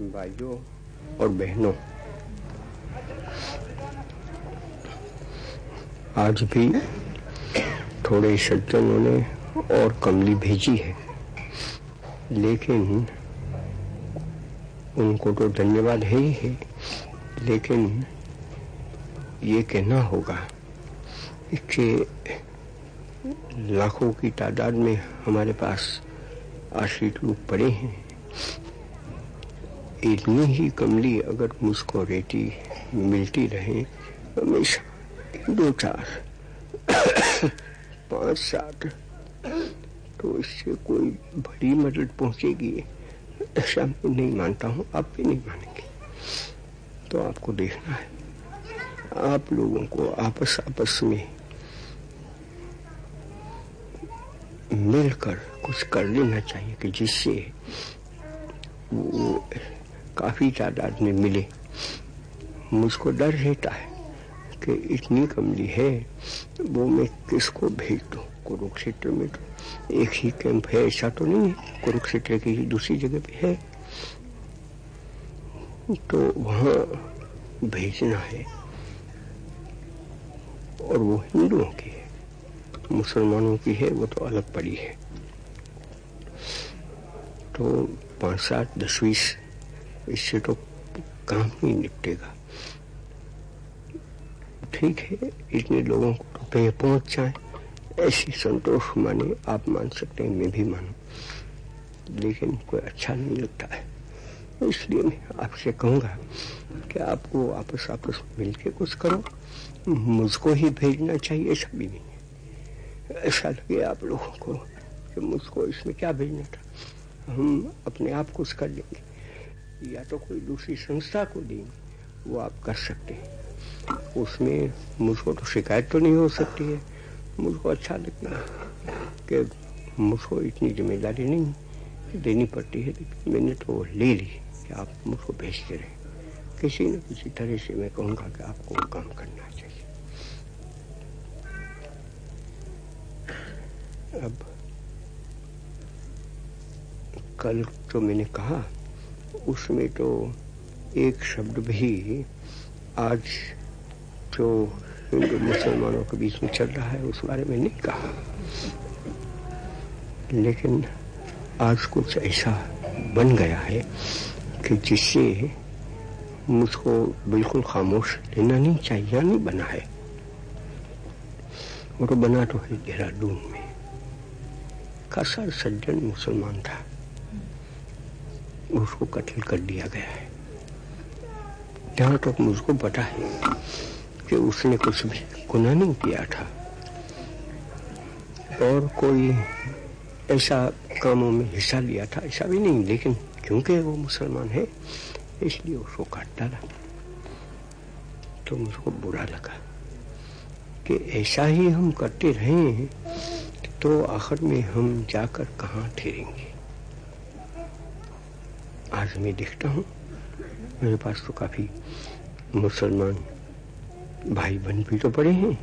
भाइयों और बहनों, आज भी थोड़े सज्जनों ने और कमली भेजी है, लेकिन उनको तो धन्यवाद है ही है, लेकिन ये कहना होगा कि लाखों की तादाद में हमारे पास आश्रित लोग पड़े हैं। इतनी ही कमली अगर मुझको रेटी मिलती रहे हमेशा दो चार, पाँच सात तो इससे कोई बड़ी मदद पहुंचेगी, ऐसा मैं नहीं मानता हूँ, आप भी नहीं मानेंगे। तो आपको देखना है, आप लोगों को आपस आपस में मिलकर कुछ कर लेना चाहिए कि जिससे वो काफ़ी तादाद में मिले। मुझको डर रहता है कि इतनी कमली है, वो मैं किसको भेज? दूँ कुरुक्षेत्र में तो एक ही कैंप है, ऐसा तो नहीं है। कुरुक्षेत्र की दूसरी जगह पे है। तो वहाँ भेजना है। और वो हिंदुओं की है। मुसलमानों की है, वो तो अलग पड़ी है। तो पाँच सात दस बीस इससे तो काम ही निपटेगा। ठीक है, इतने लोगों को रुपये पहुँच जाए। ऐसी संतोष माने आप मान सकते हैं, मैं भी मानू। लेकिन कोई अच्छा नहीं लगता है। इसलिए मैं आपसे कहूँगा कि आपको आपस आपस मिलके कुछ करो। मुझको ही भेजना चाहिए ऐसा भी नहीं है ऐसा लगे आप लोगों को कि मुझको इसमें क्या भेजना था। हम अपने आप कुछ कर लेंगे। या तो कोई दूसरी संस्था को देंगे वो आप कर सकते हैं। उसमें मुझको तो शिकायत तो नहीं हो सकती है। मुझको अच्छा लगता है कि मुझको इतनी ज़िम्मेदारी नहीं देनी पड़ती है, लेकिन मैंने तो ले ली कि आप मुझको भेजते रहे। किसी न किसी तरह से मैं कहूँगा कि आपको काम करना चाहिए। अब कल तो मैंने कहा उसमें तो एक शब्द भी आज जो हिंदू मुसलमानों के बीच में चल रहा है, उस बारे में नहीं कहा। लेकिन आज कुछ ऐसा बन गया है कि जिससे मुझको बिल्कुल खामोश लेना नहीं चाहिए या नहीं बना है। वो तो बना तो है देहरादून में। खासा सज्जन मुसलमान था। उसको कत्ल कर दिया गया है। जहाँ तक तो मुझको पता है कि उसने कुछ भी गुना नहीं किया था। और कोई ऐसा कामों में हिस्सा लिया था, ऐसा भी नहीं, लेकिन क्योंकि वो मुसलमान है, इसलिए उसको काट डाला तो मुझको बुरा लगा कि ऐसा ही हम करते रहे तो आखिर में हम जाकर कहाँ ठहरेंगे? आज मैं देखता हूँ। मेरे पास तो काफ़ी मुसलमान भाई बहन भी तो पड़े हैं।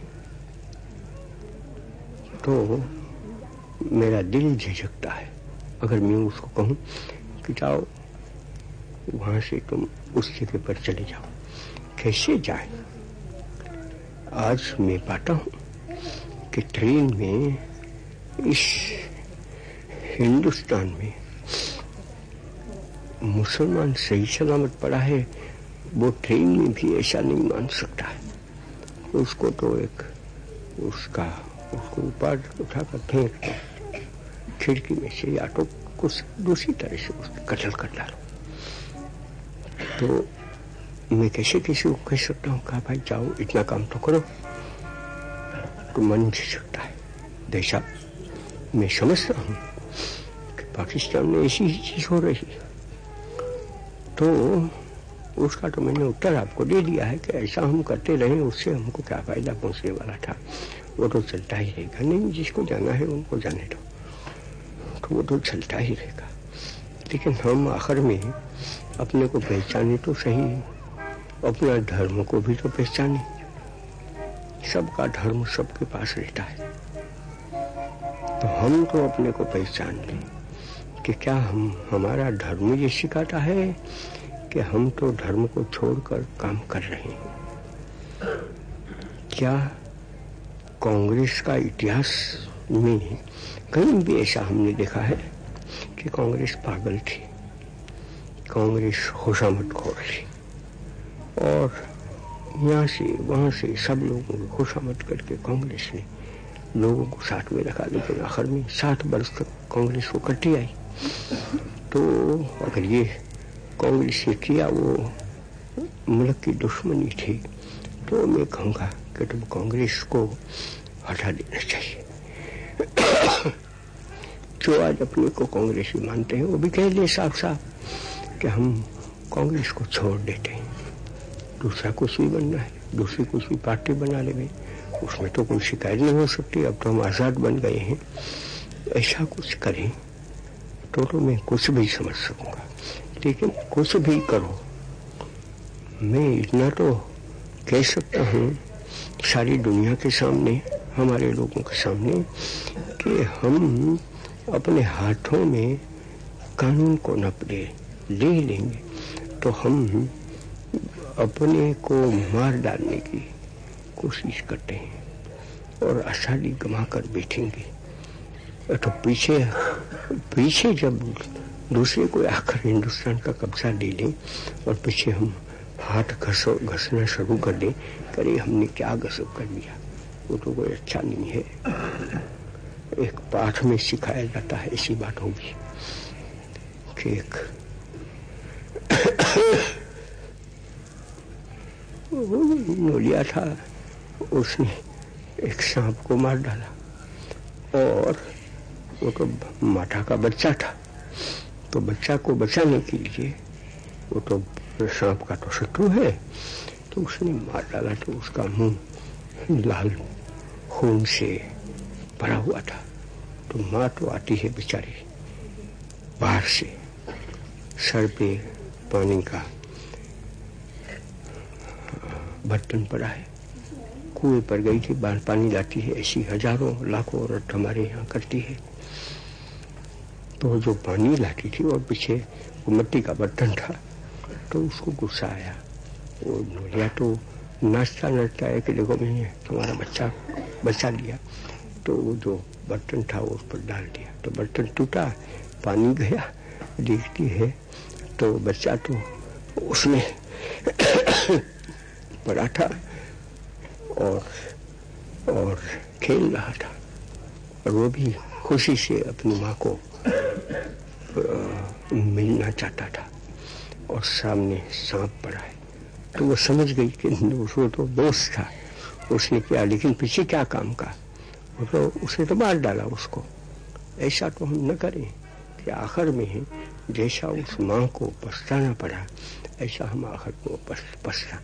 तो मेरा दिल झिझकता है। अगर मैं उसको कहूँ कि जाओ, वहाँ से तुम उस जगह पर चले जाओ। कैसे जाए? आज मैं पाता हूँ कि ट्रेन में इस हिंदुस्तान में मुसलमान सही सलामत पड़ा है, वो ट्रेन में भी ऐसा नहीं मान सकता है। उसको तो एक उसका, उसको ऊपर उठाकर फेंक दो। खिड़की में से या तो कुछ दूसरी तरह से उसको कतल कर डालो। तो मैं कैसे किसी को कह सकता हूँ, कहा, भाई, जाओ, इतना काम तो करो। तो मन सकता है। देशा मैं समझता हूँ कि पाकिस्तान में ऐसी ही चीज़ हो रही है। तो उसका तो मैंने उत्तर आपको दे दिया है कि ऐसा हम करते रहे, उससे हमको क्या फ़ायदा पहुँचने वाला था। वो तो चलता ही रहेगा। नहीं, जिसको जाना है उनको जाने दो। तो वो तो चलता ही रहेगा। लेकिन हम आखिर में अपने को पहचाने तो सही अपना धर्म को भी तो पहचाने। सबका धर्म सबके पास रहता है। तो हम तो अपने को पहचान लें। कि क्या हम, हमारा धर्म ये सिखाता है कि हम तो धर्म को छोड़कर काम कर रहे हैं। क्या कांग्रेस का इतिहास में कहीं भी ऐसा हमने देखा है कि कांग्रेस पागल थी? कांग्रेस होशामत खोर थी। और यहाँ से, वहाँ से सब लोगों को खुशामद करके कांग्रेस ने लोगों को साथ में रखा, लेकिन आखिर में सात वर्ष तक कांग्रेस को कटी आई। तो अगर ये कांग्रेस ने किया वो मुल्क की दुश्मनी थी तो मैं कहूँगा कि तुम कांग्रेस को हटा देना चाहिए। जो आज अपने को कांग्रेस भी मानते हैं, वो भी कह दिए साफ़ साफ़ कि हम कांग्रेस को छोड़ देते हैं। दूसरा कुछ भी बनना है, दूसरी कुछ भी पार्टी बना ले उसमें तो कोई शिकायत नहीं हो सकती। अब तो हम आज़ाद बन गए हैं, ऐसा कुछ करें। तो तो मैं कुछ भी समझ सकूँगा लेकिन कुछ भी करो। मैं इतना तो कह सकता हूँ सारी दुनिया के सामने, हमारे लोगों के सामने, कि हम अपने हाथों में कानून को नप दे ले लेंगे। तो हम अपने को मार डालने की कोशिश करते हैं और आसानी गमा कर बैठेंगे। तो पीछे पीछे जब दूसरे को आकर हिंदुस्तान का कब्जा ले लें और पीछे हम हाथ घसो, घसना शुरू कर दें करे हमने क्या गसब कर दिया? वो तो कोई अच्छा नहीं है। एक पाठ में सिखाया जाता है, ऐसी बात होगी कि एक नोलिया था, उसने एक सांप को मार डाला और वो तो माता का बच्चा था। तो बच्चा को बचाने के लिए वो तो सांप का तो शत्रु है। तो उसने मार डाला तो उसका मुँह लाल खून से भरा हुआ था। तो माँ तो आती है बेचारी बाहर से, सर पे पानी का बर्तन पड़ा है। कुएँ पर गई थी, बाहर पानी लाती है, ऐसी हज़ारों लाखों औरत हमारे यहाँ करती है। तो जो पानी लाती थी और पीछे वो मिट्टी का बर्तन था तो उसको गुस्सा आया। वो नोलिया तो नाचता नाचता है कि देखो मैंने तुम्हारा बच्चा बचा लिया। तो वो जो बर्तन था वो उस पर डाल दिया। तो बर्तन टूटा, पानी गया, देखती है तो बच्चा तो उसमें पड़ा था और और खेल रहा था। और वो भी खुशी से अपनी माँ को मिलना चाहता था और सामने सांप पड़ा है। तो वो समझ गई कि वो तो दोस्त था। उसने किया, लेकिन पीछे क्या काम का? वो तो उसने तो मार डाला उसको। ऐसा तो हम न करें कि आखिर में जैसा उस माँ को पछताना पड़ा, ऐसा हम आखिर को पछता।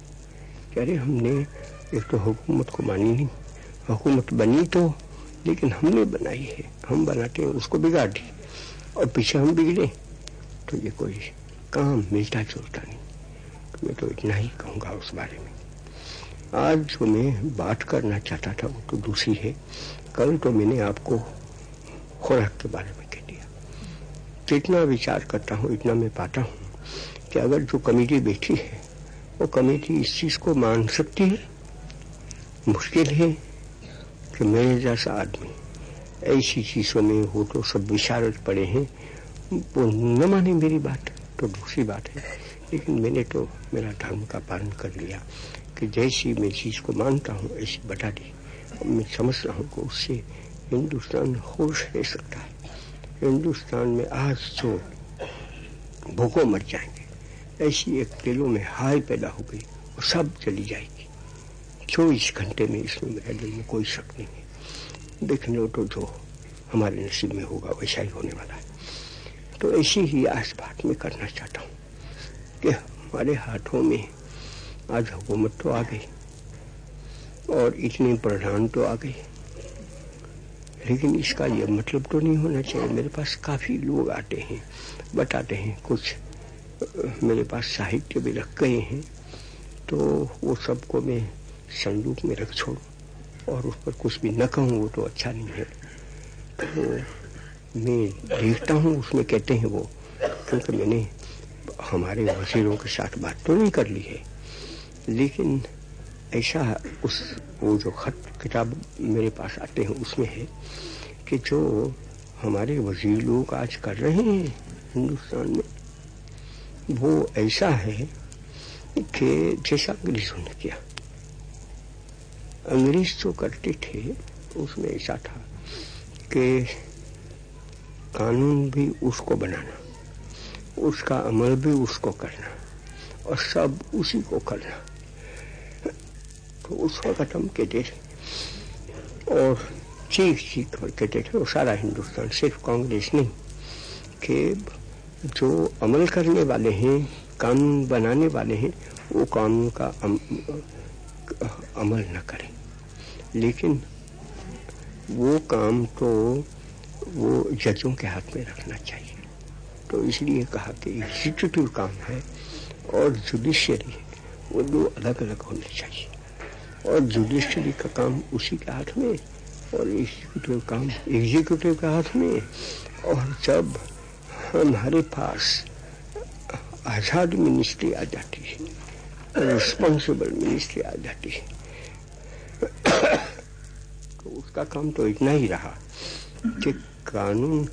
रहे हमने एक तो हुकूमत को मानी नहीं। हुकूमत बनी तो लेकिन हमने बनाई है। हम बनाते हैं, उसको बिगाड़ दी और पीछे हम बिगड़े तो ये कोई काम मिलता जुलता नहीं। तो मैं तो इतना ही कहूँगा उस बारे में। आज जो मैं बात करना चाहता था, वो तो दूसरी है। कल तो मैंने आपको खुराक के बारे में कह दिया। जितना विचार करता हूँ, इतना मैं पाता हूँ कि अगर जो कमेटी बैठी है, वो कमेटी इस चीज़ को मान सकती है, मुश्किल है कि मेरे जैसा आदमी ऐसी चीज़ों में हो तो सब विशारद पड़े हैं। वो न माने मेरी बात तो दूसरी बात है। लेकिन मैंने तो मेरा धर्म का पालन कर लिया कि जैसी मैं चीज़ को मानता हूँ, ऐसी बता दी। और मैं समझता हूँ कि उससे हिंदुस्तान खुश रह सकता है। हिंदुस्तान में आज जो भूखों मर जाएँगे। ऐसी एक दिलों में हाय पैदा हो गई वो सब चली जाएगी। चौबीस घंटे में इसमें मेरे दिल में कोई शक नहीं। है देखने लो तो जो हमारे नसीब में होगा, वैसा ही होने वाला है। तो ऐसी ही आज बात में करना चाहता हूँ कि हमारे हाथों में आज हुकूमत तो आ गई और इतने प्रधान तो आ गए लेकिन इसका यह मतलब तो नहीं होना चाहिए। मेरे पास काफ़ी लोग आते हैं, बताते हैं, कुछ मेरे पास साहित्य भी रख गए हैं तो वो सबको मैं संदूक में रख छोड़ू। और उस पर कुछ भी न कहूँ, वो तो अच्छा नहीं है। तो मैं देखता हूँ, उसमें कहते हैं वो, क्योंकि मैंने हमारे वजीरों के साथ बात तो नहीं कर ली है। लेकिन ऐसा उस, वो जो खत, किताब मेरे पास आते हैं, उसमें है कि जो हमारे वज़ीर लोग आज कर रहे हैं हिंदुस्तान में, वो ऐसा है कि जैसा अंग्रेज़ों ने किया। अंग्रेज़ जो करते थे उसमें ऐसा था कि कानून भी उसको बनाना उसका अमल भी उसको करना और सब उसी को करना। तो उस वक्त हम कहते थे और चीख चीख कर कहते थे वो सारा हिंदुस्तान सिर्फ़ कांग्रेस नहीं कि जो अमल करने वाले हैं कानून बनाने वाले हैं वो कानून का अम, अमल न करें। लेकिन वो काम तो वो जजों के हाथ में रखना चाहिए। तो इसलिए कहा कि एग्जीक्यूटिव काम है और जुडिशरी वो दो अलग अलग होने चाहिए। और जुडिशरी का काम उसी के हाथ में और एग्जीक्यूटिव काम एग्जीक्यूटिव के हाथ में। और जब हमारे पास आज़ाद मिनिस्ट्री आ जाती है रिस्पॉन्सिबल मिनिस्ट्री आ जाती है उसका काम तो इतना ही रहा कि कानून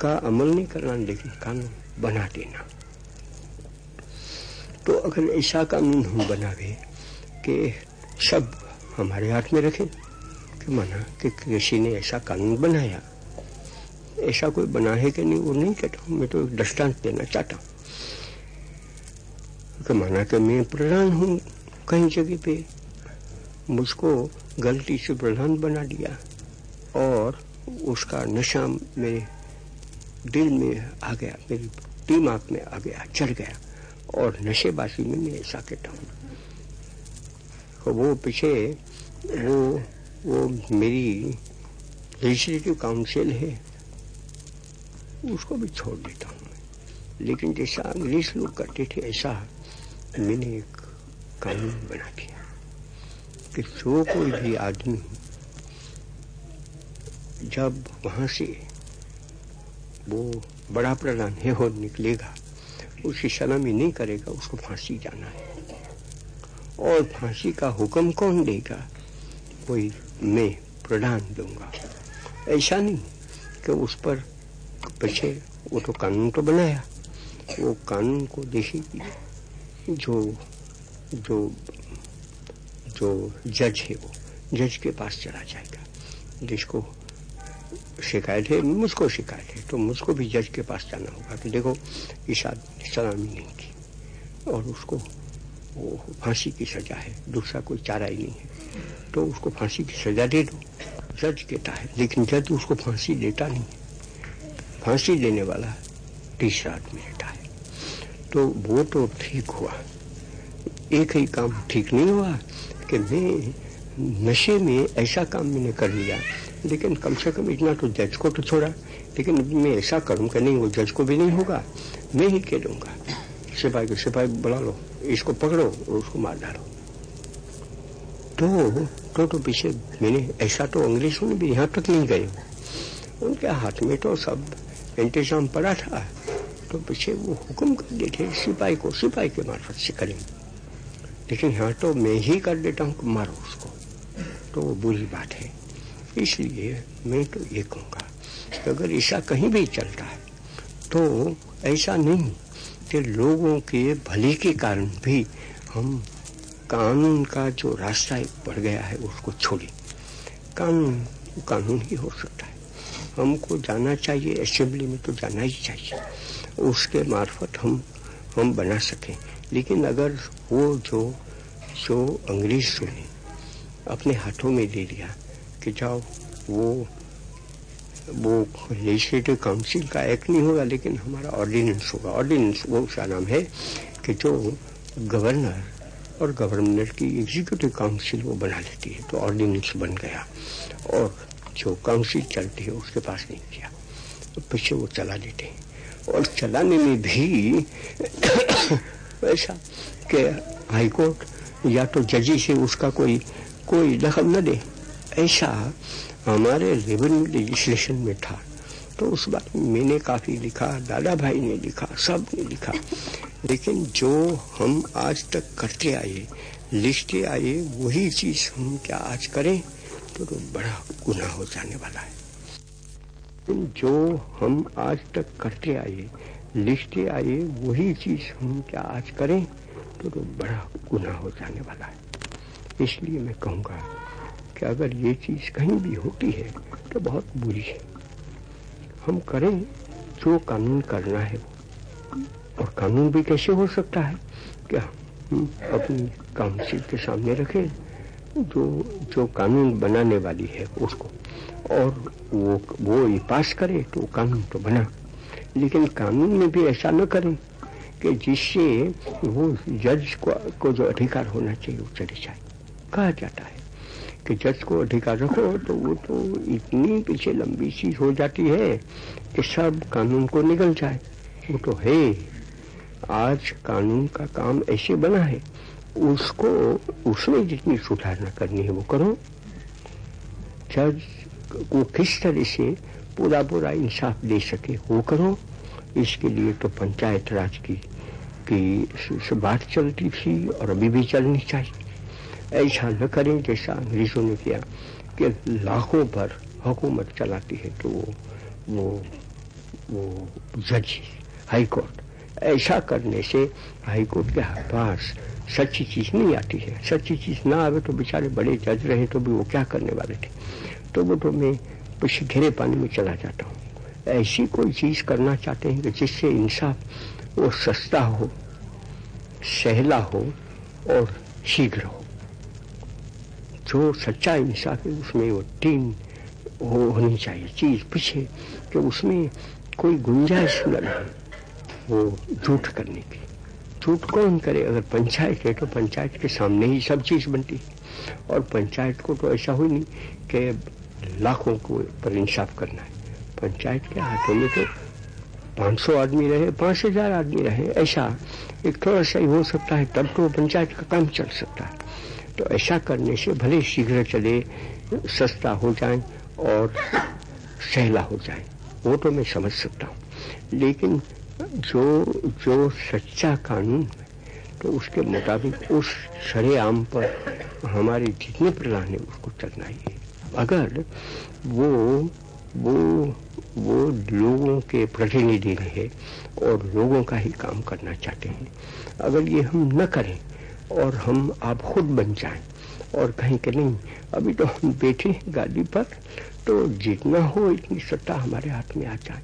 का अमल नहीं करना, लेकिन कानून बना देना। तो अगर ऐसा कानून हम बनावे कि सब हमारे हाथ में रखें, कि माना कि किसी ने ऐसा कानून बनाया। ऐसा कोई बना है कि नहीं, वो नहीं कहता। मैं तो दृष्टांत देना चाहता हूँ माना कि मैं प्रधान हूँ कहीं जगह पे, मुझको गलती से प्रधान बना दिया और उसका नशा मेरे दिल में आ गया, मेरी दिमाग में आ गया, चढ़ गया और नशेबाजी में मैं ऐसा कहता हूँ। तो वो पीछे, वो वो मेरी लेजिस्लेटिव काउंसिल है, उसको भी छोड़ देता हूँ लेकिन जैसा अंग्रेज़ लोग करते थे, ऐसा मैंने एक कानून बना दिया। कि जो कोई भी आदमी जब वहाँ से वो बड़ा प्रधान है हो निकलेगा उसकी सलामी नहीं करेगा, उसको फांसी जाना है। और फांसी का हुक्म कौन देगा? कोई मैं प्रधान दूँगा। ऐसा नहीं कि उस पर पीछे वो तो कानून तो बनाया, वो कानून को देखेगी, जो जो जो जज है वो, जज के पास चला जाएगा। जिसको शिकायत है, मुझको शिकायत है तो मुझको भी जज के पास जाना होगा कि देखो, इस आदमी ने सलामी नहीं की और उसको वो फांसी की सजा है, दूसरा कोई चारा ही नहीं है। तो उसको फांसी की सजा दे दो, जज कहता है, लेकिन जज उसको फांसी देता नहीं फांसी देने वाला तीसरा आदमी रहता है। तो वो तो ठीक हुआ, एक ही काम ठीक नहीं हुआ कि मैं नशे में ऐसा काम मैंने कर लिया। लेकिन कम से कम इतना तो जज को तो छोड़ा। लेकिन मैं ऐसा करूँ कि नहीं वो जज को भी नहीं होगा, मैं ही कह दूँगा सिपाही को, सिपाही बुला लो, इसको पकड़ो और उसको मार डालो। तो तो तो पीछे मैंने ऐसा तो अंग्रेज़ों ने भी यहाँ तक नहीं गए। उनके हाथ में तो सब इंतज़ाम पड़ा था। तो पीछे वो हुक्म कर देते सिपाही को, सिपाही के मार्फत से करें लेकिन यहाँ तो मैं ही कर देता हूँ, मारो उसको। तो वो बुरी बात है। इसलिए मैं तो ये कहूँगा कि अगर ऐसा कहीं भी चलता है तो ऐसा नहीं कि लोगों के भले के कारण भी हम कानून का जो रास्ता बढ़ गया है, उसको छोड़े। कानून कानून ही हो सकता है। हमको जाना चाहिए असेंबली में तो जाना ही चाहिए। उसके मार्फत हम हम बना सकें। लेकिन अगर वो जो जो अंग्रेज़ ने अपने हाथों में ले लिया कि जाओ, वो वो लेजिस्लेटिव काउंसिल का एक्ट नहीं होगा, लेकिन हमारा ऑर्डिनेंस होगा। ऑर्डिनेंस वो उसका नाम है कि जो गवर्नर और गवर्नर की एग्जीक्यूटिव काउंसिल वो बना लेती है तो ऑर्डिनेंस बन गया। और जो काउंसिल चलती है, उसके पास नहीं किया। तो पीछे वो चला लेते हैं। और चलाने में भी ऐसा कि हाईकोर्ट या तो जजी से उसका कोई कोई दखल न दे। ऐसा हमारे रेवेन्यू लेजिस्लेशन में था। तो उस बात मैंने काफ़ी लिखा दादा भाई ने लिखा सबने लिखा। लेकिन जो हम आज तक करते आए लिखते आए वही चीज़ हम क्या आज करें तो, तो बड़ा गुना हो जाने वाला है। जो हम आज तक करते आए लिखते आए वही चीज़ हम क्या आज करें तो, तो बड़ा गुना हो जाने वाला है। इसलिए मैं कहूँगा कि अगर ये चीज़ कहीं भी होती है तो बहुत बुरी है। हम करें जो कानून करना है। और कानून भी कैसे हो सकता है क्या अपनी काउंसिल के सामने रखें जो जो कानून बनाने वाली है उसको। और वो वो ये पास करे तो कानून तो बना। लेकिन कानून में भी ऐसा न करें कि जिससे वो जज को, को जो अधिकार होना चाहिए वो चले जाए। कहा जाता है कि जज को अधिकार रखो तो वो तो इतनी पीछे लंबी चीज़ हो जाती है कि सब कानून को निकल जाए। वो तो है। आज कानून का काम ऐसे बना है उसको उसमें जितनी सुधारना करनी है वो करो। जज को किस तरह से पूरा पूरा इंसाफ दे सके वो करो। इसके लिए तो पंचायत राज की की बात चलती थी और अभी भी चलनी चाहिए। ऐसा न करें जैसा अंग्रेज़ों ने किया कि लाखों पर हुकूमत चलाती है तो वो वो वो जज हाई कोर्ट। ऐसा करने से हाई कोर्ट के पास सच्ची चीज़ नहीं आती है। सच्ची चीज़ ना आवे तो बेचारे बड़े जज रहे तो भी वो क्या करने वाले थे? तो वो तो मैं पीछे घेरे पानी में चला जाता हूँ। ऐसी कोई चीज़ करना चाहते हैं कि जिससे इंसाफ वो सस्ता हो, सहला हो और शीघ्र हो। जो सच्चा इंसाफ है, उसमें वो तीन हो, होनी चाहिए। चीज़ पीछे कि उसमें कोई गुंजाइश न रहे वो झूठ करने की। झूठ कौन करे? अगर पंचायत है तो पंचायत के सामने ही सब चीज़ बनती है। और पंचायत को तो ऐसा हो नहीं कि लाखों को पर इंसाफ करना है। पंचायत के हाथों में तो 500 आदमी रहे, पाँच हज़ार आदमी रहे, ऐसा एक थोड़ा सा ही सकता है, तब तो पंचायत का काम चल सकता है। तो ऐसा करने से भले शीघ्र चले, सस्ता हो जाए और सहला हो जाए, वो तो मैं समझ सकता हूँ। लेकिन जो जो सच्चा कानून है तो उसके मुताबिक उस सरे आम पर हमारे जितने प्रधान है, उसको चलना ही है। अगर वो वो वो लोगों के प्रतिनिधि रहे और लोगों का ही काम करना चाहते हैं। अगर ये हम न करें और हम आप खुद बन जाएँ और कहीं के नहीं, अभी तो हम बैठे हैं गाड़ी पर तो जितना हो इतनी सत्ता हमारे हाथ में आ जाए।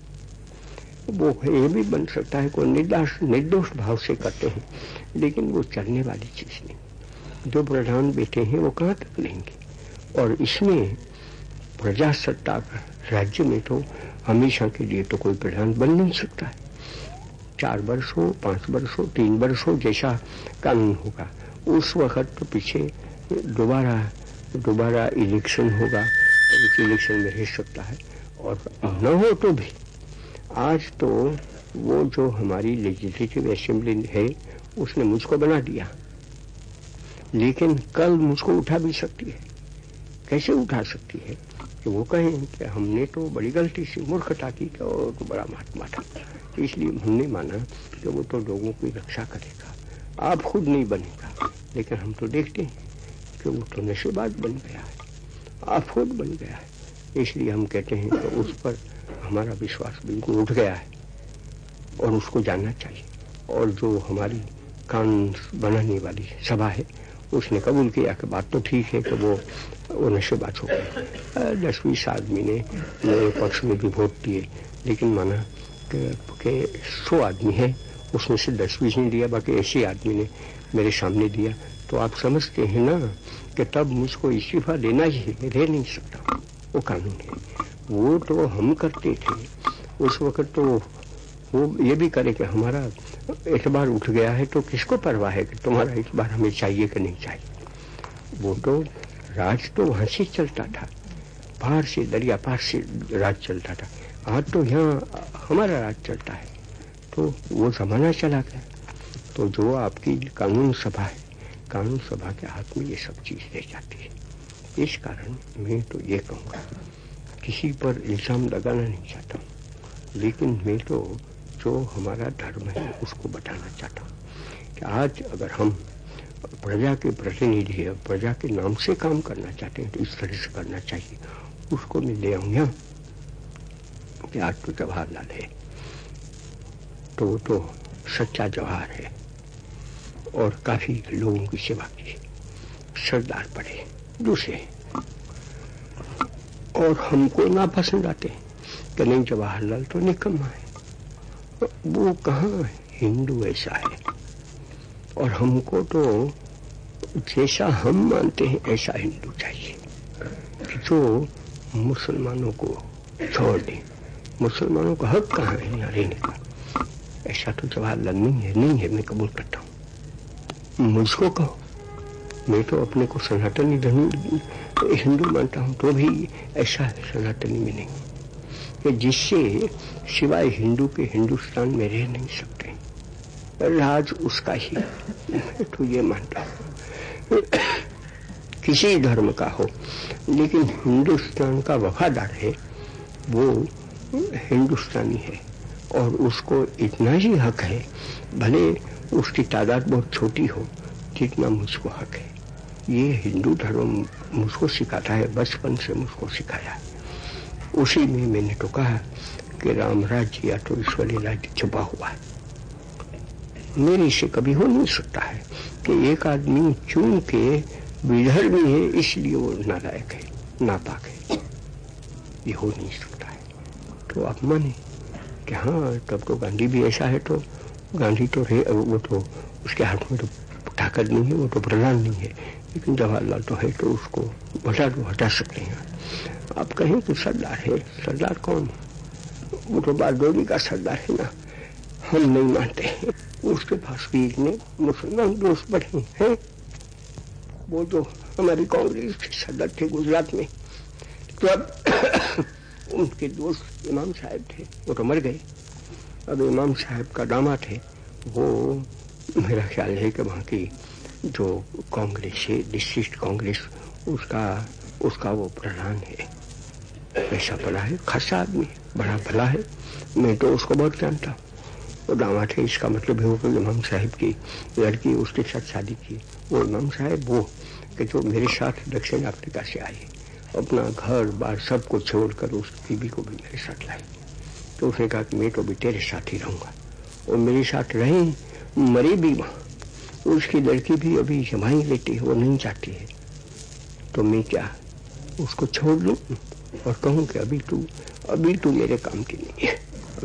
वो ये भी बन सकता है कोई निर्दाश निर्दोष भाव से करते हैं, लेकिन वो चलने वाली चीज़ नहीं। जो प्रधान बैठे हैं वो कहाँ तक लेंगे? और इसमें प्रजासत्ताक राज्य में तो हमेशा के लिए तो कोई प्रधान बन नहीं सकता है। चार वर्ष हो, पाँच वर्ष हो, तीन वर्ष हो, जैसा कानून होगा। उस वक्त तो पीछे दोबारा दोबारा इलेक्शन होगा। उस इलेक्शन में रह सकता है। और न हो तो भी। आज तो वो जो हमारी लेजिस्लेटिव असेंबली है, उसने मुझको बना दिया। लेकिन कल मुझको उठा भी सकती है। कैसे उठा सकती है? कि वो कहें कि हमने तो बड़ी गलती से मूर्खता की कि वो तो बड़ा महात्मा था। तो इसलिए हमने माना कि वो तो लोगों की रक्षा करेगा, आप खुद नहीं बनेगा, लेकिन हम तो देखते हैं कि वो तो नशेबाज बन गया है, आप खुद बन गया है। इसलिए हम कहते हैं कि उस पर हमारा विश्वास बिल्कुल उठ गया है और उसको जानना चाहिए। और जो हमारी कानून बनाने वाली सभा है उसने कबूल किया कि बात तो ठीक है कि वो वो नशेबाज हो। गए दस बीस आदमी ने मेरे पक्ष में भी वोट दिए, लेकिन माना कि सौ आदमी है, उसमें से दस बीस ने दिया, बाकी ऐसे आदमी ने मेरे सामने दिया। तो आप समझते हैं ना कि तब मुझको इस्तीफा देना ही है रह नहीं सकता। वो कानून है। वो तो हम करते थे। उस वक्त तो वो ये भी करे कि हमारा एतबार उठ गया है तो किसको परवाह है कि तुम्हारा इस बार हमें चाहिए कि नहीं चाहिए? वो तो राज तो वहाँ से चलता था। बाहर से दरिया, पार से राज चलता था। आज तो यहाँ हमारा राज चलता है। तो वो जमाना चला गया। तो जो आपकी कानून सभा है, कानून सभा के हाथ में ये सब चीज़ रह जाती है। इस कारण मैं तो ये कहूँगा, किसी पर इल्ज़ाम लगाना नहीं चाहता लेकिन मैं तो जो हमारा धर्म है, उसको बताना चाहता हूँ कि आज अगर हम प्रजा के प्रतिनिधि है, प्रजा के नाम से काम करना चाहते हैं तो इस तरह से करना चाहिए। उसको मैं ले आऊँगा कि आज तो जवाहरलाल है। तो वो तो सच्चा जवाहर है और काफ़ी लोगों की सेवा की सरदार पड़े दूसरे और हमको ना पसंद आते कि नहीं, जवाहरलाल तो निकम्मा है। वो कहाँ हिंदू ऐसा है? और हमको तो जैसा हम मानते हैं, ऐसा हिंदू चाहिए। जो मुसलमानों को छोड़ दे। मुसलमानों का हक कहाँ है? यहाँ रहने का। ऐसा तो जवाहरलाल नहीं है। नहीं है, मैं कबूल करता हूँ। मुझको कहो। मैं तो अपने को सनातनी हिंदू मानता हूँ तो भी ऐसा है सनातनी में नहीं। कि जिससे सिवाय हिंदू के हिंदुस्तान में रह नहीं सकते। राज उसका ही तो ये मानता हूँ। किसी धर्म का हो, लेकिन हिंदुस्तान का वफादार है, वो हिंदुस्तानी है। और उसको इतना ही हक है, भले उसकी तादाद बहुत छोटी हो, जितना मुझको हक है। ये हिंदू धर्म मुझको सिखाता है, बचपन से मुझको सिखाया। है उसी में मैंने तो कहा कि राम राज्य या तो ईश्वरी राज्य छुपा हुआ है। मेरे से कभी हो नहीं सकता है कि एक आदमी चून के विधर्मी है, इसलिए वो नालायक है, नापाक है। ये हो नहीं सकता है। तो आप माने कि हाँ तब तो गांधी भी ऐसा है तो गांधी तो रहे वो तो उसके हाथ में तो ताकत नहीं है, वो तो प्रधान नहीं है। लेकिन जवाहरलाल तो है तो उसको हटा दो, हटा सकते हैं। आप कहें कि सरदार है। सरदार कौन? वो तो बारदौरी का सरदार है ना। हम नहीं मानते उसके पास भी इतने मुसलमान दोस्त बढ़े हैं। वो जो हमारी कांग्रेस के सदर थे गुजरात में। तो अब उनके दोस्त इमाम साहब थे। वो तो मर गए। अब इमाम साहब का दामाद है वो मेरा ख्याल है कि वहाँ की जो कांग्रेस है, डिस्ट्रिक्ट कांग्रेस, उसका उसका वो प्रधान है। ऐसा बड़ा है, खासा आदमी बड़ा भला है। मैं तो उसको बहुत जानता हूँ। वो दामाद है इसका मतलब है वो कि इमाम साहब की लड़की, उसके साथ शादी की। वो इमाम साहब वो कि जो मेरे साथ दक्षिण अफ्रीका से आए। अपना घर, बार सब कुछ छोड़कर उस बीबी को भी मेरे साथ लाए। तो उसने कहा कि मैं तो भी तेरे साथ ही रहूँगा। और मेरे साथ रहे, मरी भी वहाँ। उसकी लड़की भी अभी जमाई लेती है, वो नहीं चाहती है। तो मैं क्या उसको छोड़ लू और कहूँ कि अभी तू अभी तू मेरे काम की नहीं है।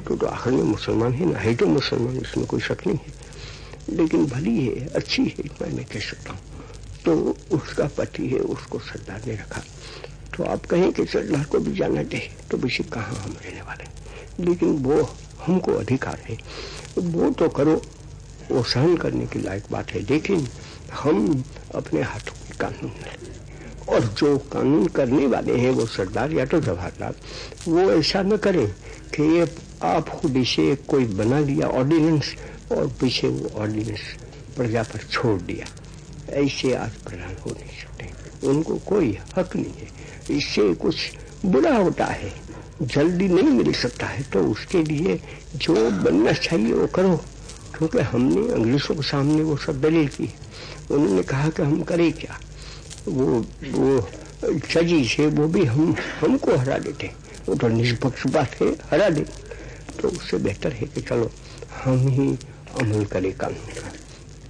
तू तो आखिर में मुसलमान है, ना है तो मुसलमान इसमें कोई शक नहीं है। लेकिन भली है, अच्छी है मैं कह सकता हूँ। तो उसका पति है, उसको सरदार ने रखा। तो आप कहें कि सरदार को भी जाना चाहिए तो बेशक कहाँ हम रहने वाले लेकिन वो हमको अधिकार है। वो तो करो, वो सहन करने की लायक बात है। लेकिन हम अपने हाथों के कानून है। और जो कानून करने वाले हैं, वो सरदार या तो जवाहरलाल, वो ऐसा न करें कि ये आप खुद इसे कोई बना लिया ऑर्डिनेंस और पीछे वो ऑर्डिनेंस प्रजा पर छोड़ दिया। ऐसे आज प्रधान हो नहीं सकते। उनको कोई हक नहीं है। इससे कुछ बुरा होता है, जल्दी नहीं मिल सकता है तो उसके लिए जो बनना चाहिए वो करो। क्योंकि हमने अंग्रेज़ों के सामने वो सब दलील की। उन्होंने कहा कि हम करें क्या? वो वो सजी से वो भी हम, हमको हरा देते। वो तो निष्पक्ष बात है, हरा दे। तो उससे बेहतर है कि चलो, हम ही अमल करें कानून का।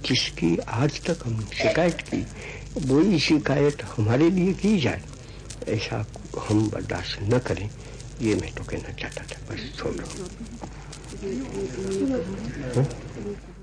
जिसकी आज तक हमने शिकायत की, वही शिकायत हमारे लिए की जाए, ऐसा हम बर्दाश्त न करें। ये मैं तो कहना चाहता था, बस छोड़। रहा हूँ?